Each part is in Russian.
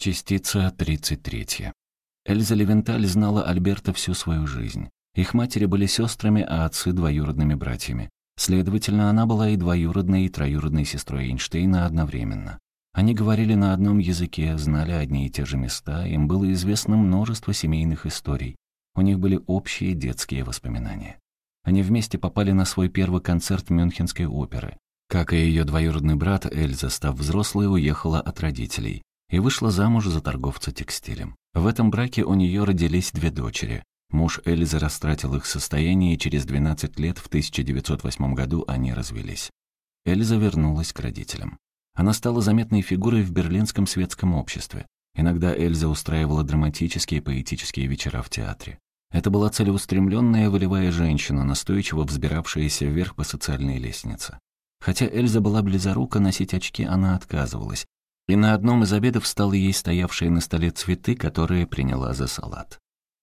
Частица 33. Эльза Левенталь знала Альберта всю свою жизнь. Их матери были сестрами, а отцы — двоюродными братьями. Следовательно, она была и двоюродной, и троюродной сестрой Эйнштейна одновременно. Они говорили на одном языке, знали одни и те же места, им было известно множество семейных историй. У них были общие детские воспоминания. Они вместе попали на свой первый концерт Мюнхенской оперы. Как и ее двоюродный брат, Эльза, став взрослой, уехала от родителей и вышла замуж за торговца текстилем. В этом браке у нее родились две дочери. Муж Эльзы растратил их состояние, и через 12 лет, в 1908 году, они развелись. Эльза вернулась к родителям. Она стала заметной фигурой в берлинском светском обществе. Иногда Эльза устраивала драматические и поэтические вечера в театре. Это была целеустремленная волевая женщина, настойчиво взбиравшаяся вверх по социальной лестнице. Хотя Эльза была близорука, носить очки она отказывалась, и на одном из обедов стала ей стоявшие на столе цветы, которые приняла за салат.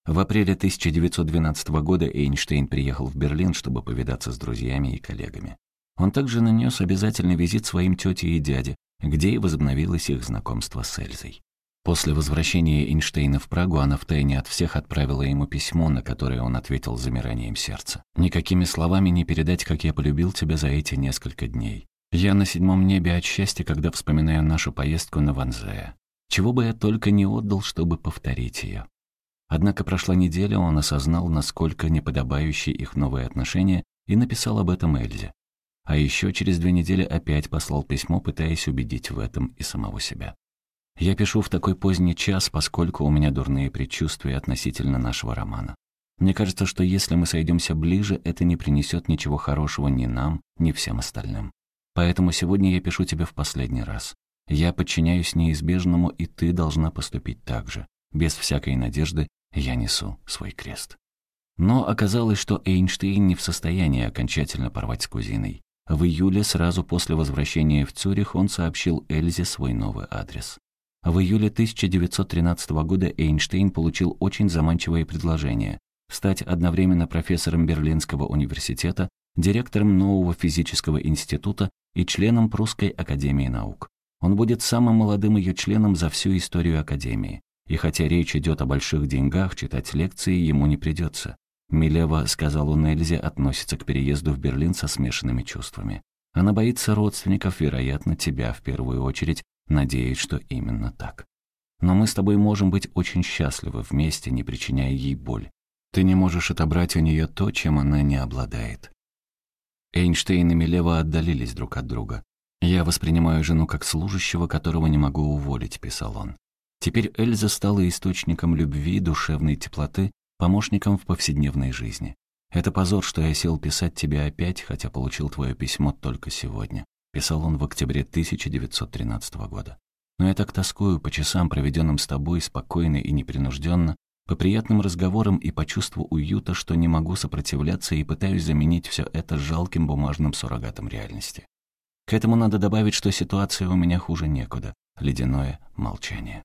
В апреле 1912 года Эйнштейн приехал в Берлин, чтобы повидаться с друзьями и коллегами. Он также нанес обязательный визит своим тете и дяде, где и возобновилось их знакомство с Эльзой. После возвращения Эйнштейна в Прагу она втайне от всех отправила ему письмо, на которое он ответил замиранием сердца. «Никакими словами не передать, как я полюбил тебя за эти несколько дней. Я на седьмом небе от счастья, когда вспоминаю нашу поездку на Ванзея. Чего бы я только не отдал, чтобы повторить ее. Однако прошла неделя, он осознал, насколько неподобающие их новые отношения, и написал об этом Эльзе. А еще через две недели опять послал письмо, пытаясь убедить в этом и самого себя. Я пишу в такой поздний час, поскольку у меня дурные предчувствия относительно нашего романа. Мне кажется, что если мы сойдемся ближе, это не принесет ничего хорошего ни нам, ни всем остальным. Поэтому сегодня я пишу тебе в последний раз. Я подчиняюсь неизбежному, и ты должна поступить так же. Без всякой надежды я несу свой крест. Но оказалось, что Эйнштейн не в состоянии окончательно порвать с кузиной. В июле, сразу после возвращения в Цюрих, он сообщил Эльзе свой новый адрес. В июле 1913 года Эйнштейн получил очень заманчивое предложение стать одновременно профессором Берлинского университета, директором нового физического института и членом Прусской академии наук. Он будет самым молодым ее членом за всю историю академии. И хотя речь идет о больших деньгах, читать лекции ему не придется. Милева, сказал он Эльзе, относится к переезду в Берлин со смешанными чувствами. Она боится родственников, вероятно, тебя в первую очередь, надеясь, что именно так. Но мы с тобой можем быть очень счастливы вместе, не причиняя ей боль. Ты не можешь отобрать у нее то, чем она не обладает. Эйнштейн и Милева отдалились друг от друга. «Я воспринимаю жену как служащего, которого не могу уволить», — писал он. Теперь Эльза стала источником любви, душевной теплоты, помощником в повседневной жизни. «Это позор, что я сел писать тебе опять, хотя получил твое письмо только сегодня», — писал он в октябре 1913 года. «Но я так тоскую по часам, проведенным с тобой, спокойно и непринужденно, по приятным разговорам и по чувству уюта, что не могу сопротивляться и пытаюсь заменить все это жалким бумажным суррогатом реальности. К этому надо добавить, что ситуация у меня хуже некуда. Ледяное молчание.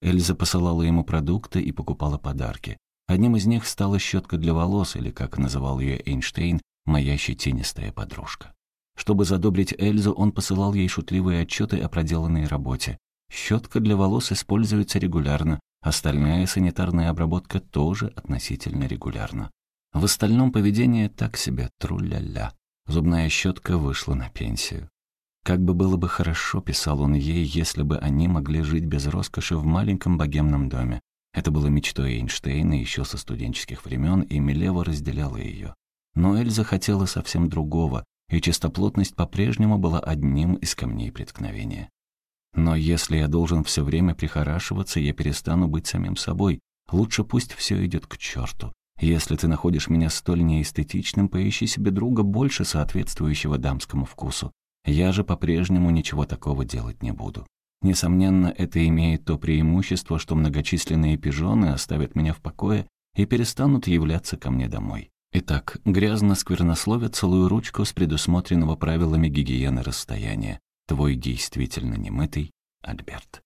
Эльза посылала ему продукты и покупала подарки. Одним из них стала щетка для волос, или, как называл ее Эйнштейн, «моя щетинистая подружка». Чтобы задобрить Эльзу, он посылал ей шутливые отчеты о проделанной работе. Щетка для волос используется регулярно, Остальная санитарная обработка тоже относительно регулярна. В остальном поведение так себе, тру-ля-ля. Зубная щетка вышла на пенсию. Как бы было бы хорошо, писал он ей, если бы они могли жить без роскоши в маленьком богемном доме. Это было мечтой Эйнштейна еще со студенческих времен, и Милева разделяла ее. Но Эльза хотела совсем другого, и чистоплотность по-прежнему была одним из камней преткновения. Но если я должен все время прихорашиваться, я перестану быть самим собой. Лучше пусть все идет к черту. Если ты находишь меня столь неэстетичным, поищи себе друга больше соответствующего дамскому вкусу. Я же по-прежнему ничего такого делать не буду. Несомненно, это имеет то преимущество, что многочисленные пижоны оставят меня в покое и перестанут являться ко мне домой. Итак, грязно сквернословя целую ручку с предусмотренного правилами гигиены расстояния. Твой действительно немытый Альберт.